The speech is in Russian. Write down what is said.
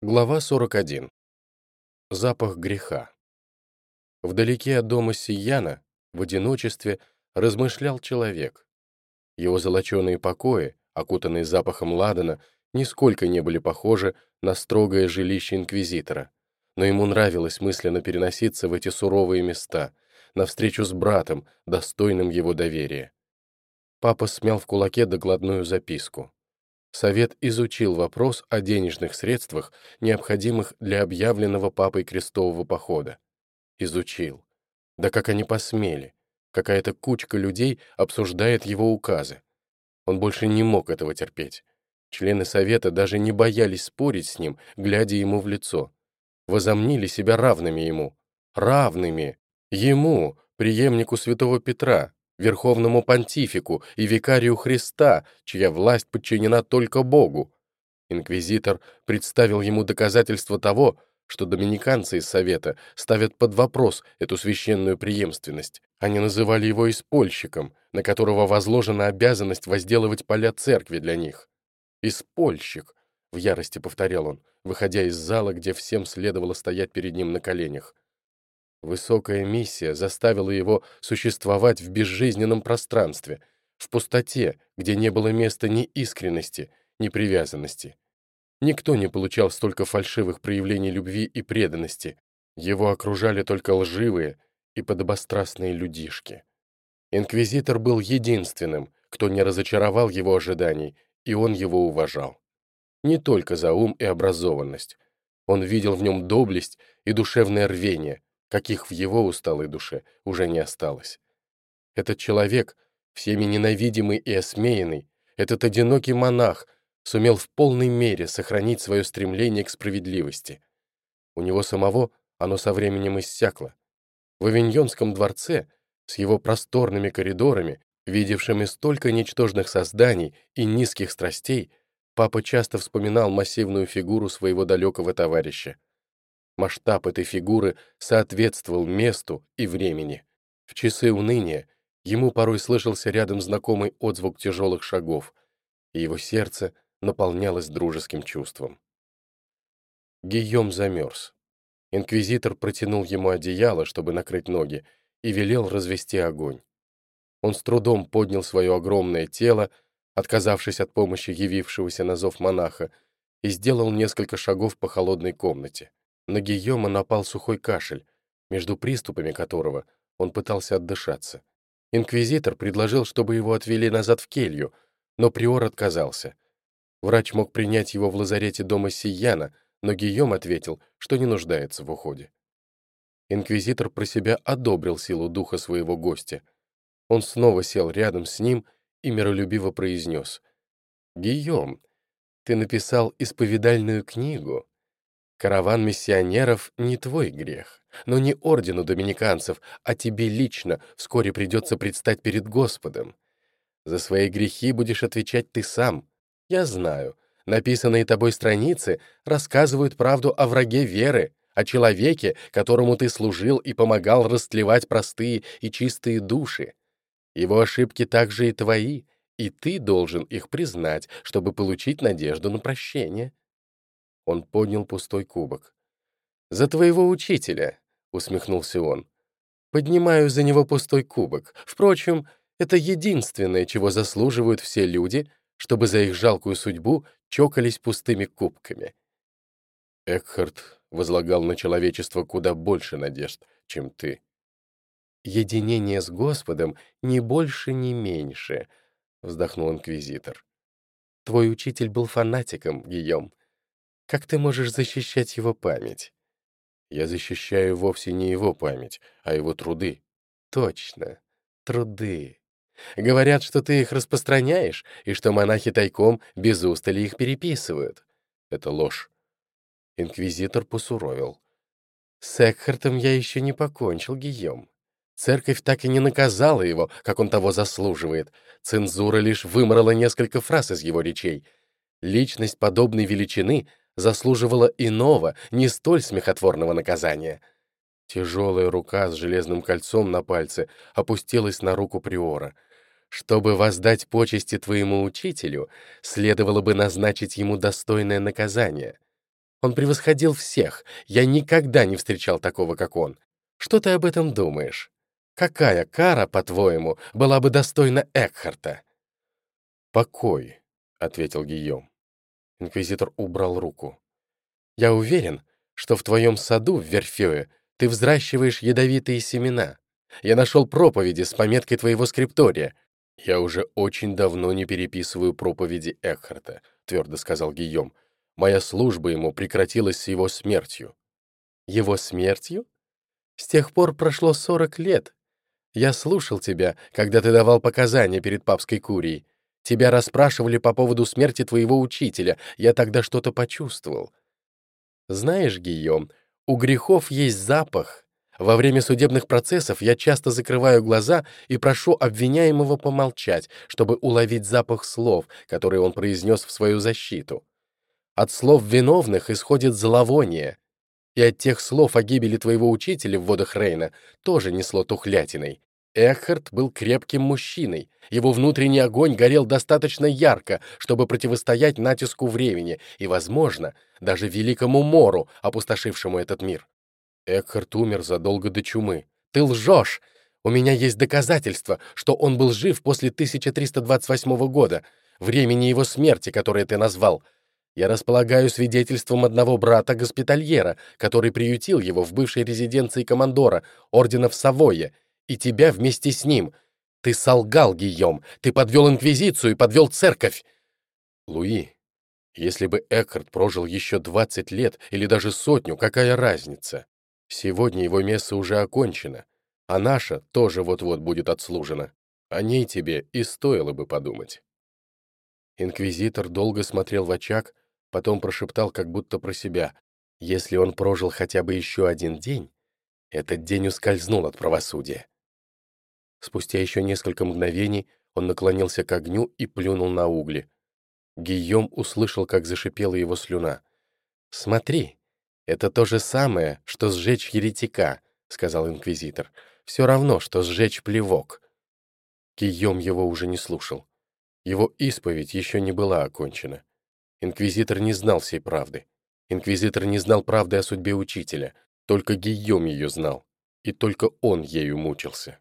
Глава 41. Запах греха. Вдалеке от дома Сияна, в одиночестве, размышлял человек. Его золоченые покои, окутанные запахом ладана, нисколько не были похожи на строгое жилище инквизитора, но ему нравилось мысленно переноситься в эти суровые места, навстречу с братом, достойным его доверия. Папа смял в кулаке докладную записку. Совет изучил вопрос о денежных средствах, необходимых для объявленного папой крестового похода. Изучил. Да как они посмели. Какая-то кучка людей обсуждает его указы. Он больше не мог этого терпеть. Члены Совета даже не боялись спорить с ним, глядя ему в лицо. Возомнили себя равными ему. Равными! Ему, преемнику святого Петра, верховному понтифику и викарию Христа, чья власть подчинена только Богу. Инквизитор представил ему доказательства того, что доминиканцы из Совета ставят под вопрос эту священную преемственность. Они называли его испольщиком, на которого возложена обязанность возделывать поля церкви для них. «Испольщик», — в ярости повторял он, выходя из зала, где всем следовало стоять перед ним на коленях. Высокая миссия заставила его существовать в безжизненном пространстве, в пустоте, где не было места ни искренности, ни привязанности. Никто не получал столько фальшивых проявлений любви и преданности. Его окружали только лживые и подобострастные людишки. Инквизитор был единственным, кто не разочаровал его ожиданий, и он его уважал. Не только за ум и образованность. Он видел в нем доблесть и душевное рвение, каких в его усталой душе уже не осталось. Этот человек, всеми ненавидимый и осмеянный, этот одинокий монах, сумел в полной мере сохранить свое стремление к справедливости. У него самого оно со временем иссякло. В Авиньонском дворце, с его просторными коридорами, видевшими столько ничтожных созданий и низких страстей, папа часто вспоминал массивную фигуру своего далекого товарища. Масштаб этой фигуры соответствовал месту и времени. В часы уныния ему порой слышался рядом знакомый отзвук тяжелых шагов, и его сердце наполнялось дружеским чувством. Гийом замерз. Инквизитор протянул ему одеяло, чтобы накрыть ноги, и велел развести огонь. Он с трудом поднял свое огромное тело, отказавшись от помощи явившегося на зов монаха, и сделал несколько шагов по холодной комнате. На Гийома напал сухой кашель, между приступами которого он пытался отдышаться. Инквизитор предложил, чтобы его отвели назад в келью, но приор отказался. Врач мог принять его в лазарете дома Сияна, но Гийом ответил, что не нуждается в уходе. Инквизитор про себя одобрил силу духа своего гостя. Он снова сел рядом с ним и миролюбиво произнес. «Гийом, ты написал исповедальную книгу, Караван миссионеров — не твой грех, но не ордену доминиканцев, а тебе лично вскоре придется предстать перед Господом. За свои грехи будешь отвечать ты сам. Я знаю, написанные тобой страницы рассказывают правду о враге веры, о человеке, которому ты служил и помогал растлевать простые и чистые души. Его ошибки также и твои, и ты должен их признать, чтобы получить надежду на прощение. Он поднял пустой кубок. «За твоего учителя!» — усмехнулся он. «Поднимаю за него пустой кубок. Впрочем, это единственное, чего заслуживают все люди, чтобы за их жалкую судьбу чокались пустыми кубками». Экхард возлагал на человечество куда больше надежд, чем ты. «Единение с Господом ни больше, ни меньше», — вздохнул инквизитор. «Твой учитель был фанатиком, Гийом. Как ты можешь защищать его память? Я защищаю вовсе не его память, а его труды. Точно, труды. Говорят, что ты их распространяешь, и что монахи тайком без устали их переписывают. Это ложь. Инквизитор посуровил. С Экхартом я еще не покончил, Гийом. Церковь так и не наказала его, как он того заслуживает. Цензура лишь вымрала несколько фраз из его речей. Личность подобной величины заслуживала иного, не столь смехотворного наказания. Тяжелая рука с железным кольцом на пальце опустилась на руку Приора. Чтобы воздать почести твоему учителю, следовало бы назначить ему достойное наказание. Он превосходил всех. Я никогда не встречал такого, как он. Что ты об этом думаешь? Какая кара, по-твоему, была бы достойна Экхарта?» «Покой», — ответил Гийом. Инквизитор убрал руку. «Я уверен, что в твоем саду в Верфее ты взращиваешь ядовитые семена. Я нашел проповеди с пометкой твоего скриптория. Я уже очень давно не переписываю проповеди Экхарта, твердо сказал Гийом. Моя служба ему прекратилась с его смертью. Его смертью? С тех пор прошло сорок лет. Я слушал тебя, когда ты давал показания перед папской курией. Тебя расспрашивали по поводу смерти твоего учителя. Я тогда что-то почувствовал. Знаешь, Гийом, у грехов есть запах, во время судебных процессов я часто закрываю глаза и прошу обвиняемого помолчать, чтобы уловить запах слов, которые он произнес в свою защиту. От слов виновных исходит зловоние, и от тех слов о гибели твоего учителя в водах Рейна тоже несло тухлятиной. Эхард был крепким мужчиной, его внутренний огонь горел достаточно ярко, чтобы противостоять натиску времени и, возможно, даже великому мору, опустошившему этот мир. Экхарт умер задолго до чумы. Ты лжешь! У меня есть доказательства, что он был жив после 1328 года, времени его смерти, которое ты назвал. Я располагаю свидетельством одного брата-госпитальера, который приютил его в бывшей резиденции командора, ордена в Савойе, и тебя вместе с ним. Ты солгал, Гийом, ты подвел Инквизицию и подвел церковь. Луи, если бы Экхарт прожил еще 20 лет или даже сотню, какая разница? Сегодня его место уже окончено, а наша тоже вот-вот будет отслужена. О ней тебе и стоило бы подумать. Инквизитор долго смотрел в очаг, потом прошептал как будто про себя. Если он прожил хотя бы еще один день, этот день ускользнул от правосудия. Спустя еще несколько мгновений он наклонился к огню и плюнул на угли. Гийом услышал, как зашипела его слюна. «Смотри!» «Это то же самое, что сжечь еретика», — сказал инквизитор. «Все равно, что сжечь плевок». Кием его уже не слушал. Его исповедь еще не была окончена. Инквизитор не знал всей правды. Инквизитор не знал правды о судьбе учителя. Только Гийом ее знал. И только он ею мучился.